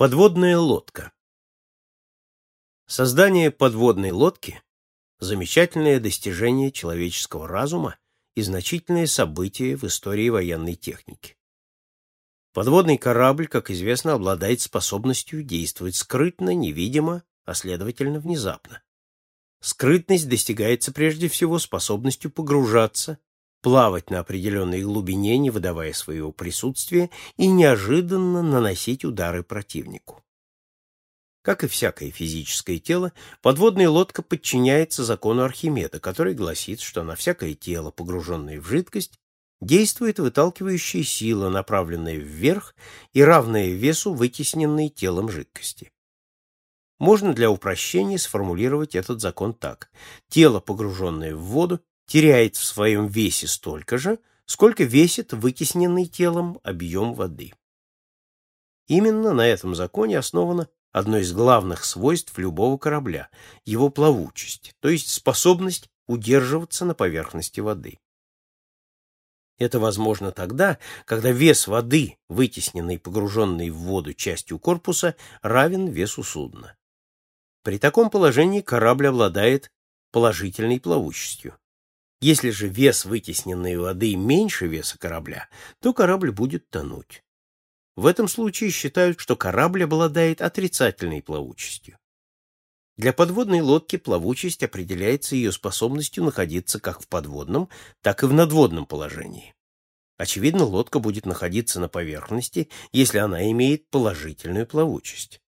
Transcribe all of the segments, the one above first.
Подводная лодка. Создание подводной лодки – замечательное достижение человеческого разума и значительное событие в истории военной техники. Подводный корабль, как известно, обладает способностью действовать скрытно, невидимо, а следовательно внезапно. Скрытность достигается прежде всего способностью погружаться, плавать на определенной глубине, не выдавая своего присутствия, и неожиданно наносить удары противнику. Как и всякое физическое тело, подводная лодка подчиняется закону Архимеда, который гласит, что на всякое тело, погруженное в жидкость, действует выталкивающая сила, направленная вверх и равная весу вытесненной телом жидкости. Можно для упрощения сформулировать этот закон так. Тело, погруженное в воду, теряет в своем весе столько же, сколько весит вытесненный телом объем воды. Именно на этом законе основано одно из главных свойств любого корабля – его плавучесть, то есть способность удерживаться на поверхности воды. Это возможно тогда, когда вес воды, вытесненной погруженной в воду частью корпуса, равен весу судна. При таком положении корабль обладает положительной плавучестью. Если же вес вытесненной воды меньше веса корабля, то корабль будет тонуть. В этом случае считают, что корабль обладает отрицательной плавучестью. Для подводной лодки плавучесть определяется ее способностью находиться как в подводном, так и в надводном положении. Очевидно, лодка будет находиться на поверхности, если она имеет положительную плавучесть.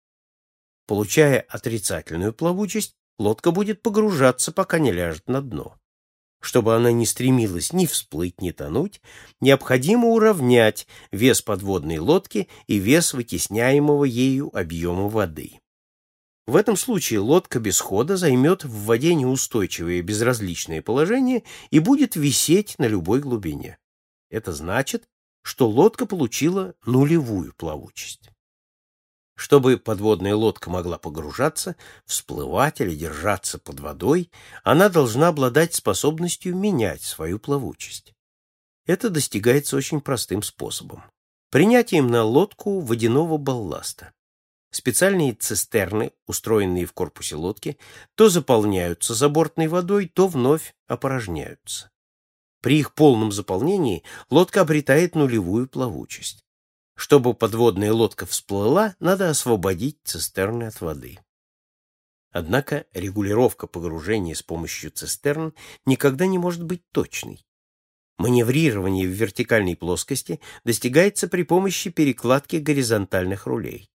Получая отрицательную плавучесть, лодка будет погружаться, пока не ляжет на дно. Чтобы она не стремилась ни всплыть, ни тонуть, необходимо уравнять вес подводной лодки и вес вытесняемого ею объема воды. В этом случае лодка без хода займет в воде неустойчивое безразличное положение и будет висеть на любой глубине. Это значит, что лодка получила нулевую плавучесть. Чтобы подводная лодка могла погружаться, всплывать или держаться под водой, она должна обладать способностью менять свою плавучесть. Это достигается очень простым способом. Принятием на лодку водяного балласта. Специальные цистерны, устроенные в корпусе лодки, то заполняются забортной водой, то вновь опорожняются. При их полном заполнении лодка обретает нулевую плавучесть. Чтобы подводная лодка всплыла, надо освободить цистерны от воды. Однако регулировка погружения с помощью цистерн никогда не может быть точной. Маневрирование в вертикальной плоскости достигается при помощи перекладки горизонтальных рулей.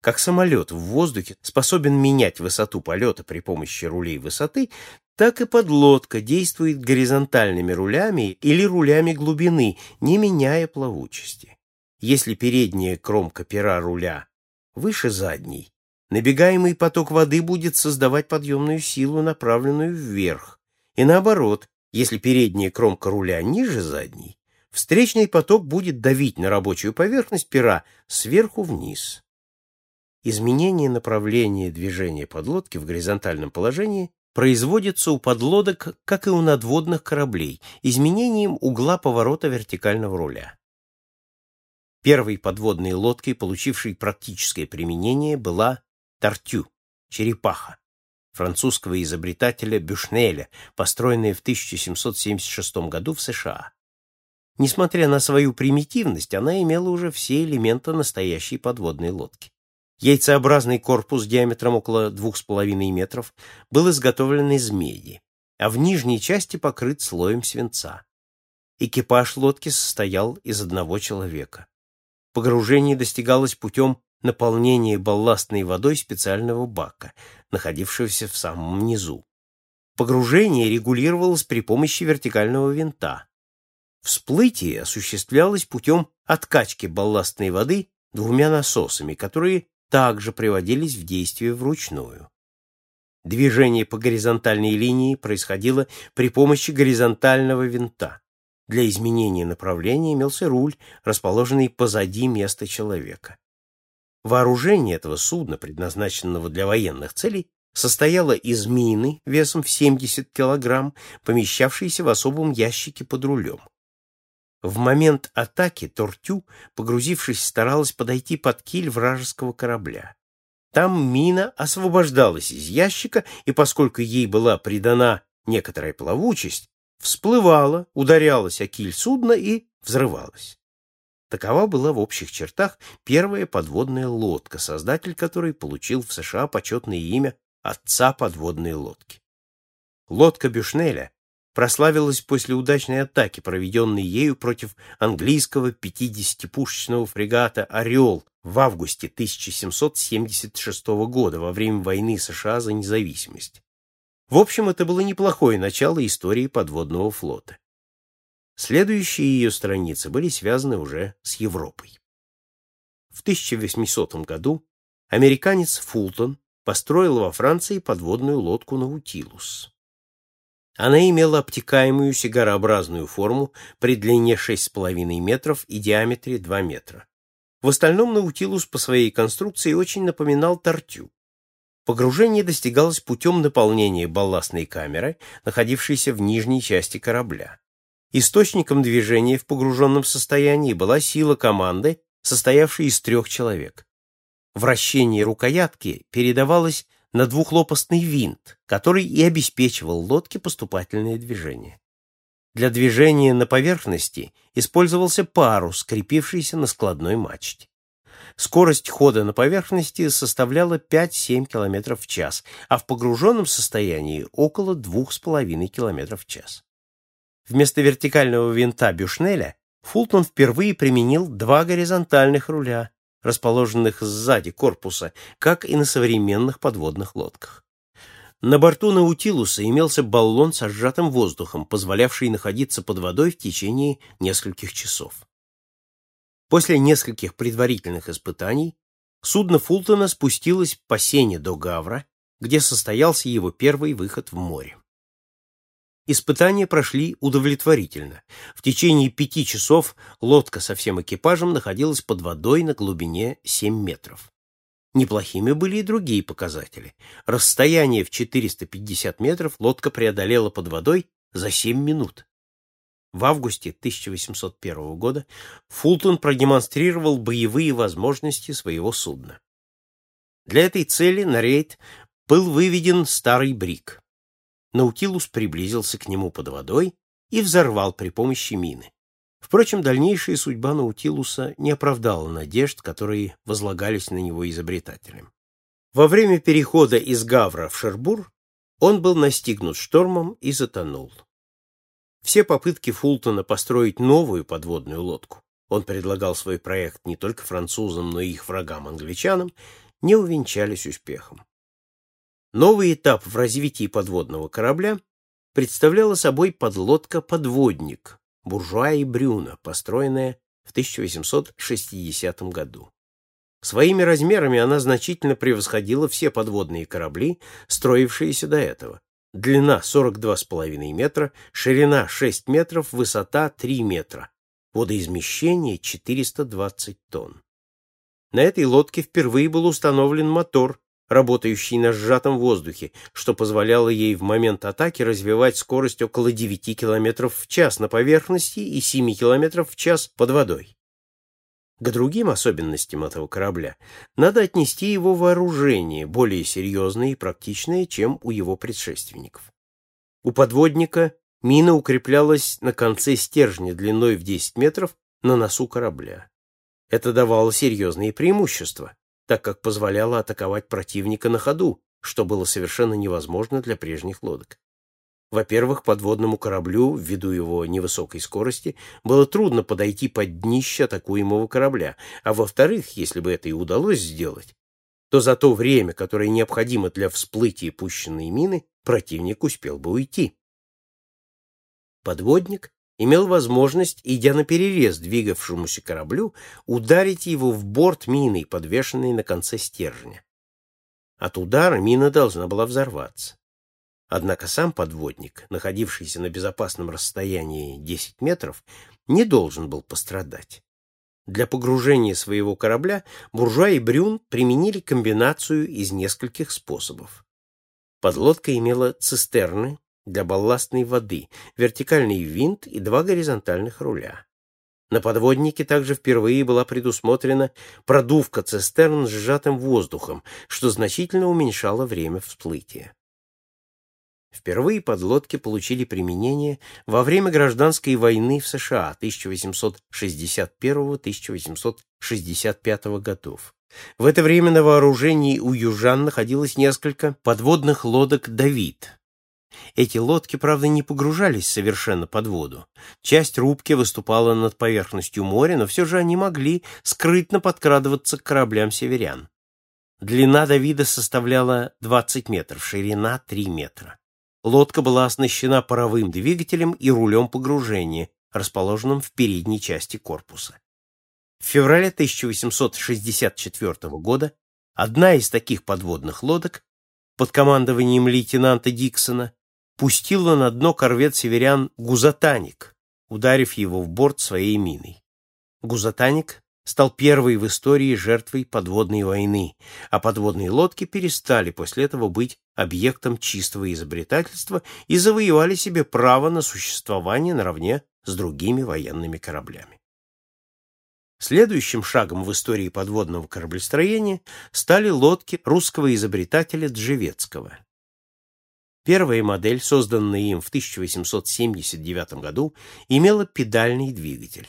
Как самолет в воздухе способен менять высоту полета при помощи рулей высоты, так и подлодка действует горизонтальными рулями или рулями глубины, не меняя плавучести. Если передняя кромка пера руля выше задней, набегаемый поток воды будет создавать подъемную силу, направленную вверх, и наоборот, если передняя кромка руля ниже задней, встречный поток будет давить на рабочую поверхность пера сверху вниз. Изменение направления движения подлодки в горизонтальном положении производится у подлодок, как и у надводных кораблей, изменением угла поворота вертикального руля. Первой подводной лодкой, получившей практическое применение, была Тартю, черепаха, французского изобретателя Бюшнеля, построенная в 1776 году в США. Несмотря на свою примитивность, она имела уже все элементы настоящей подводной лодки. Яйцеобразный корпус диаметром около 2,5 метров был изготовлен из меди, а в нижней части покрыт слоем свинца. Экипаж лодки состоял из одного человека. Погружение достигалось путем наполнения балластной водой специального бака, находившегося в самом низу. Погружение регулировалось при помощи вертикального винта. Всплытие осуществлялось путем откачки балластной воды двумя насосами, которые также приводились в действие вручную. Движение по горизонтальной линии происходило при помощи горизонтального винта. Для изменения направления имелся руль, расположенный позади места человека. Вооружение этого судна, предназначенного для военных целей, состояло из мины весом в 70 килограмм, помещавшейся в особом ящике под рулем. В момент атаки Тортю, погрузившись, старалась подойти под киль вражеского корабля. Там мина освобождалась из ящика, и поскольку ей была придана некоторая плавучесть, всплывала, ударялась о киль судна и взрывалась. Такова была в общих чертах первая подводная лодка, создатель которой получил в США почетное имя отца подводной лодки. Лодка Бюшнеля прославилась после удачной атаки, проведенной ею против английского 50-пушечного фрегата «Орел» в августе 1776 года во время войны США за независимость. В общем, это было неплохое начало истории подводного флота. Следующие ее страницы были связаны уже с Европой. В 1800 году американец Фултон построил во Франции подводную лодку «Наутилус». Она имела обтекаемую сигарообразную форму при длине 6,5 метров и диаметре 2 метра. В остальном Наутилус по своей конструкции очень напоминал тортю. Погружение достигалось путем наполнения балластной камеры, находившейся в нижней части корабля. Источником движения в погруженном состоянии была сила команды, состоявшей из трех человек. Вращение рукоятки передавалось на двухлопастный винт, который и обеспечивал лодке поступательное движение. Для движения на поверхности использовался парус, крепившийся на складной мачте. Скорость хода на поверхности составляла 5-7 км в час, а в погруженном состоянии около 2,5 км в час. Вместо вертикального винта Бюшнеля Фултон впервые применил два горизонтальных руля, расположенных сзади корпуса, как и на современных подводных лодках. На борту Наутилуса имелся баллон со сжатым воздухом, позволявший находиться под водой в течение нескольких часов. После нескольких предварительных испытаний судно Фултона спустилось по сене до Гавра, где состоялся его первый выход в море. Испытания прошли удовлетворительно. В течение пяти часов лодка со всем экипажем находилась под водой на глубине 7 метров. Неплохими были и другие показатели. Расстояние в 450 метров лодка преодолела под водой за 7 минут. В августе 1801 года Фултон продемонстрировал боевые возможности своего судна. Для этой цели на рейд был выведен старый брик. Наутилус приблизился к нему под водой и взорвал при помощи мины. Впрочем, дальнейшая судьба Наутилуса не оправдала надежд, которые возлагались на него изобретателем. Во время перехода из Гавра в Шербур он был настигнут штормом и затонул. Все попытки Фултона построить новую подводную лодку он предлагал свой проект не только французам, но и их врагам-англичанам, не увенчались успехом. Новый этап в развитии подводного корабля представляла собой подлодка-подводник «Буржуа и Брюна», построенная в 1860 году. Своими размерами она значительно превосходила все подводные корабли, строившиеся до этого. Длина 42,5 метра, ширина 6 метров, высота 3 метра, водоизмещение 420 тонн. На этой лодке впервые был установлен мотор, работающий на сжатом воздухе, что позволяло ей в момент атаки развивать скорость около 9 км в час на поверхности и 7 км в час под водой. К другим особенностям этого корабля надо отнести его вооружение, более серьезное и практичное, чем у его предшественников. У подводника мина укреплялась на конце стержня длиной в 10 метров на носу корабля. Это давало серьезные преимущества так как позволяло атаковать противника на ходу, что было совершенно невозможно для прежних лодок. Во-первых, подводному кораблю, ввиду его невысокой скорости, было трудно подойти под днище атакуемого корабля, а во-вторых, если бы это и удалось сделать, то за то время, которое необходимо для всплытия пущенной мины, противник успел бы уйти. Подводник имел возможность, идя на перерез двигавшемуся кораблю, ударить его в борт миной, подвешенной на конце стержня. От удара мина должна была взорваться. Однако сам подводник, находившийся на безопасном расстоянии 10 метров, не должен был пострадать. Для погружения своего корабля буржуа и Брюн применили комбинацию из нескольких способов. Подлодка имела цистерны, для балластной воды, вертикальный винт и два горизонтальных руля. На подводнике также впервые была предусмотрена продувка цистерн с сжатым воздухом, что значительно уменьшало время всплытия. Впервые подлодки получили применение во время гражданской войны в США 1861-1865 годов. В это время на вооружении у южан находилось несколько подводных лодок «Давид», эти лодки, правда, не погружались совершенно под воду. Часть рубки выступала над поверхностью моря, но все же они могли скрытно подкрадываться к кораблям северян. Длина Давида составляла 20 метров, ширина 3 метра. Лодка была оснащена паровым двигателем и рулем погружения, расположенным в передней части корпуса. В феврале 1864 года одна из таких подводных лодок под командованием лейтенанта Диксона пустила на дно корвет северян «Гузатаник», ударив его в борт своей миной. «Гузатаник» стал первой в истории жертвой подводной войны, а подводные лодки перестали после этого быть объектом чистого изобретательства и завоевали себе право на существование наравне с другими военными кораблями. Следующим шагом в истории подводного кораблестроения стали лодки русского изобретателя Джевецкого. Первая модель, созданная им в 1879 году, имела педальный двигатель.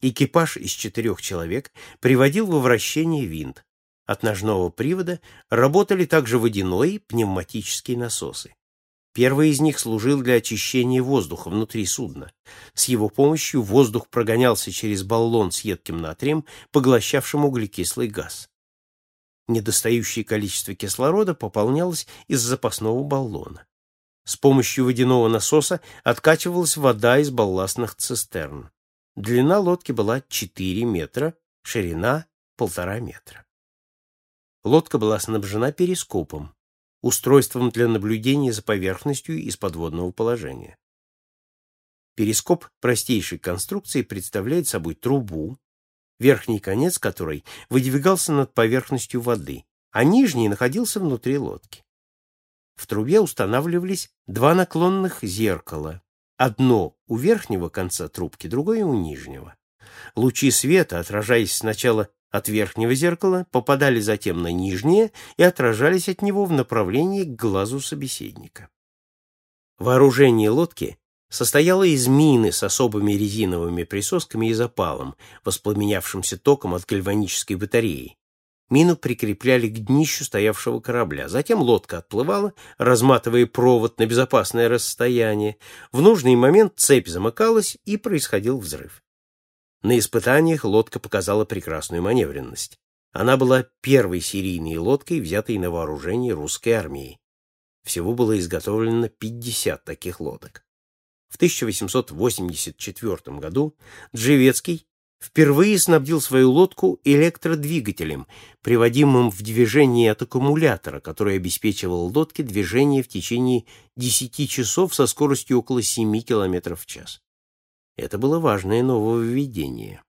Экипаж из четырех человек приводил во вращение винт. От ножного привода работали также водяной и пневматические насосы. Первый из них служил для очищения воздуха внутри судна. С его помощью воздух прогонялся через баллон с едким натрием, поглощавшим углекислый газ недостающее количество кислорода пополнялось из запасного баллона. С помощью водяного насоса откачивалась вода из балластных цистерн. Длина лодки была 4 метра, ширина — 1,5 метра. Лодка была снабжена перископом, устройством для наблюдения за поверхностью из подводного положения. Перископ простейшей конструкции представляет собой трубу, верхний конец которой выдвигался над поверхностью воды, а нижний находился внутри лодки. В трубе устанавливались два наклонных зеркала, одно у верхнего конца трубки, другое у нижнего. Лучи света, отражаясь сначала от верхнего зеркала, попадали затем на нижнее и отражались от него в направлении к глазу собеседника. Вооружение лодки состояла из мины с особыми резиновыми присосками и запалом, воспламенявшимся током от гальванической батареи. Мину прикрепляли к днищу стоявшего корабля. Затем лодка отплывала, разматывая провод на безопасное расстояние. В нужный момент цепь замыкалась, и происходил взрыв. На испытаниях лодка показала прекрасную маневренность. Она была первой серийной лодкой, взятой на вооружение русской армией. Всего было изготовлено 50 таких лодок. В 1884 году Джевецкий впервые снабдил свою лодку электродвигателем, приводимым в движение от аккумулятора, который обеспечивал лодке движение в течение 10 часов со скоростью около 7 км в час. Это было важное нововведение.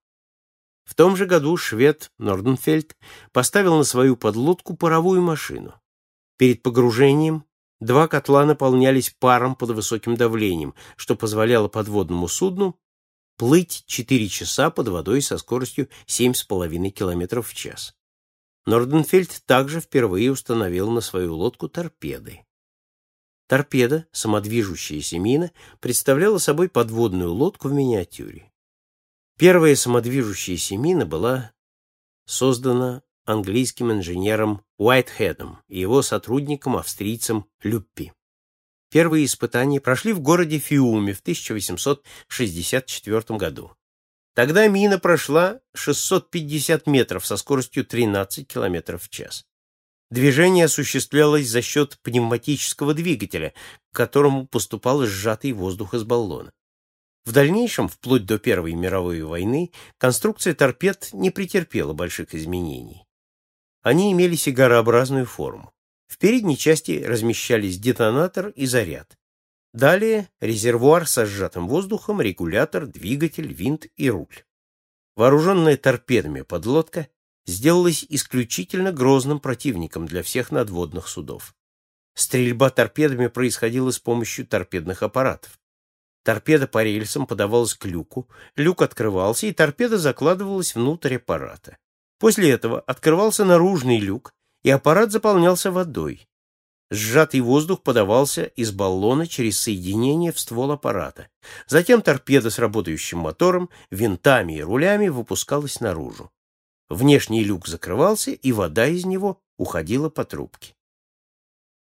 В том же году швед Норденфельд поставил на свою подлодку паровую машину. Перед погружением Два котла наполнялись паром под высоким давлением, что позволяло подводному судну плыть 4 часа под водой со скоростью 7,5 км в час. Норденфельд также впервые установил на свою лодку торпеды. Торпеда, самодвижущаяся мина, представляла собой подводную лодку в миниатюре. Первая самодвижущаяся мина была создана английским инженером Уайтхедом и его сотрудником австрийцем Люппи. Первые испытания прошли в городе Фиуме в 1864 году. Тогда мина прошла 650 метров со скоростью 13 км в час. Движение осуществлялось за счет пневматического двигателя, к которому поступал сжатый воздух из баллона. В дальнейшем, вплоть до Первой мировой войны, конструкция торпед не претерпела больших изменений. Они имели сигарообразную форму. Передней части размещались детонатор и заряд. Далее резервуар со сжатым воздухом, регулятор, двигатель, винт и руль. Вооруженная торпедами подлодка сделалась исключительно грозным противником для всех надводных судов. Стрельба торпедами происходила с помощью торпедных аппаратов. Торпеда по рельсам подавалась к люку, люк открывался, и торпеда закладывалась внутрь аппарата. После этого открывался наружный люк, и аппарат заполнялся водой. Сжатый воздух подавался из баллона через соединение в ствол аппарата. Затем торпеда с работающим мотором, винтами и рулями выпускалась наружу. Внешний люк закрывался, и вода из него уходила по трубке.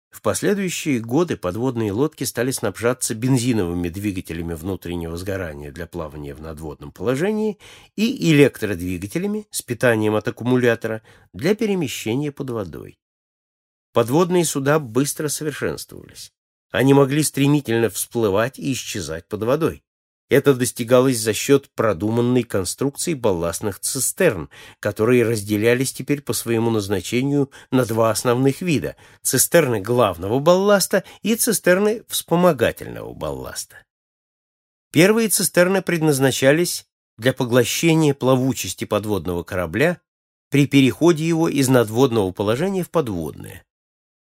В последующие годы подводные лодки стали снабжаться бензиновыми двигателями внутреннего сгорания для плавания в надводном положении и электродвигателями с питанием от аккумулятора для перемещения под водой. Подводные суда быстро совершенствовались. Они могли стремительно всплывать и исчезать под водой. Это достигалось за счет продуманной конструкции балластных цистерн, которые разделялись теперь по своему назначению на два основных вида – цистерны главного балласта и цистерны вспомогательного балласта. Первые цистерны предназначались для поглощения плавучести подводного корабля при переходе его из надводного положения в подводное.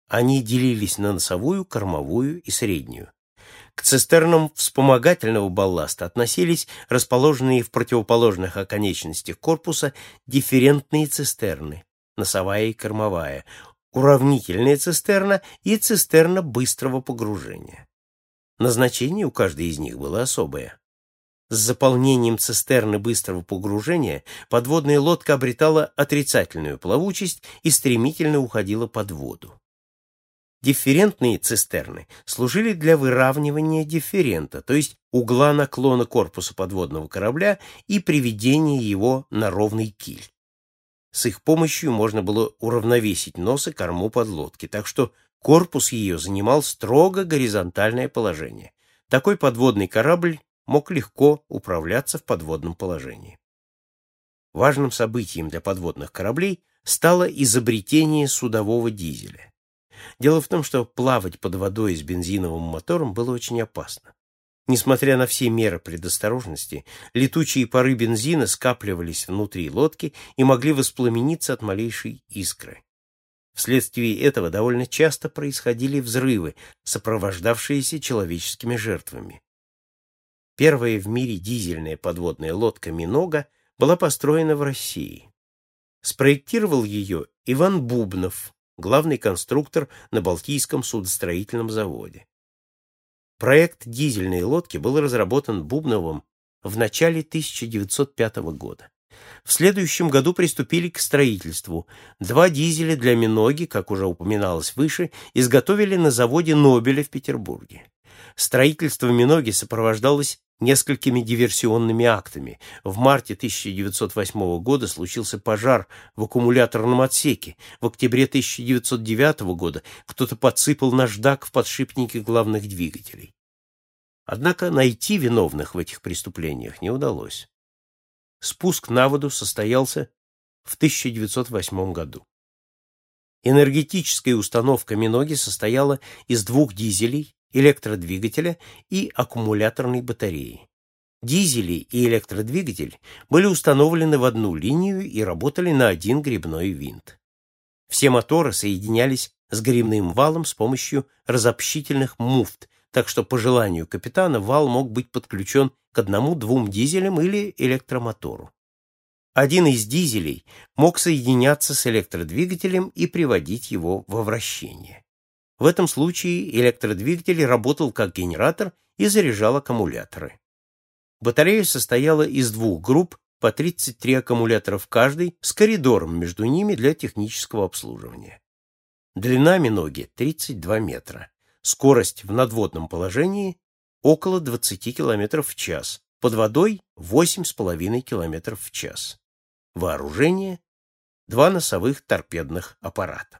Они делились на носовую, кормовую и среднюю. К цистернам вспомогательного балласта относились расположенные в противоположных оконечностях корпуса дифферентные цистерны, носовая и кормовая, уравнительная цистерна и цистерна быстрого погружения. Назначение у каждой из них было особое. С заполнением цистерны быстрого погружения подводная лодка обретала отрицательную плавучесть и стремительно уходила под воду. Дифферентные цистерны служили для выравнивания дифферента, то есть угла наклона корпуса подводного корабля и приведения его на ровный киль. С их помощью можно было уравновесить нос и корму подлодки, так что корпус ее занимал строго горизонтальное положение. Такой подводный корабль мог легко управляться в подводном положении. Важным событием для подводных кораблей стало изобретение судового дизеля. Дело в том, что плавать под водой с бензиновым мотором было очень опасно. Несмотря на все меры предосторожности, летучие пары бензина скапливались внутри лодки и могли воспламениться от малейшей искры. Вследствие этого довольно часто происходили взрывы, сопровождавшиеся человеческими жертвами. Первая в мире дизельная подводная лодка «Минога» была построена в России. Спроектировал ее Иван Бубнов, главный конструктор на Балтийском судостроительном заводе. Проект дизельной лодки был разработан Бубновым в начале 1905 года. В следующем году приступили к строительству. Два дизеля для Миноги, как уже упоминалось выше, изготовили на заводе Нобеля в Петербурге. Строительство Миноги сопровождалось несколькими диверсионными актами. В марте 1908 года случился пожар в аккумуляторном отсеке. В октябре 1909 года кто-то подсыпал наждак в подшипники главных двигателей. Однако найти виновных в этих преступлениях не удалось. Спуск на воду состоялся в 1908 году. Энергетическая установка Миноги состояла из двух дизелей электродвигателя и аккумуляторной батареи. Дизели и электродвигатель были установлены в одну линию и работали на один грибной винт. Все моторы соединялись с грибным валом с помощью разобщительных муфт, так что по желанию капитана вал мог быть подключен к одному-двум дизелям или электромотору. Один из дизелей мог соединяться с электродвигателем и приводить его во вращение. В этом случае электродвигатель работал как генератор и заряжал аккумуляторы. Батарея состояла из двух групп по 33 аккумулятора в каждой с коридором между ними для технического обслуживания. Длина миноги 32 метра. Скорость в надводном положении около 20 км в час. Под водой 8,5 км в час. Вооружение – два носовых торпедных аппарата.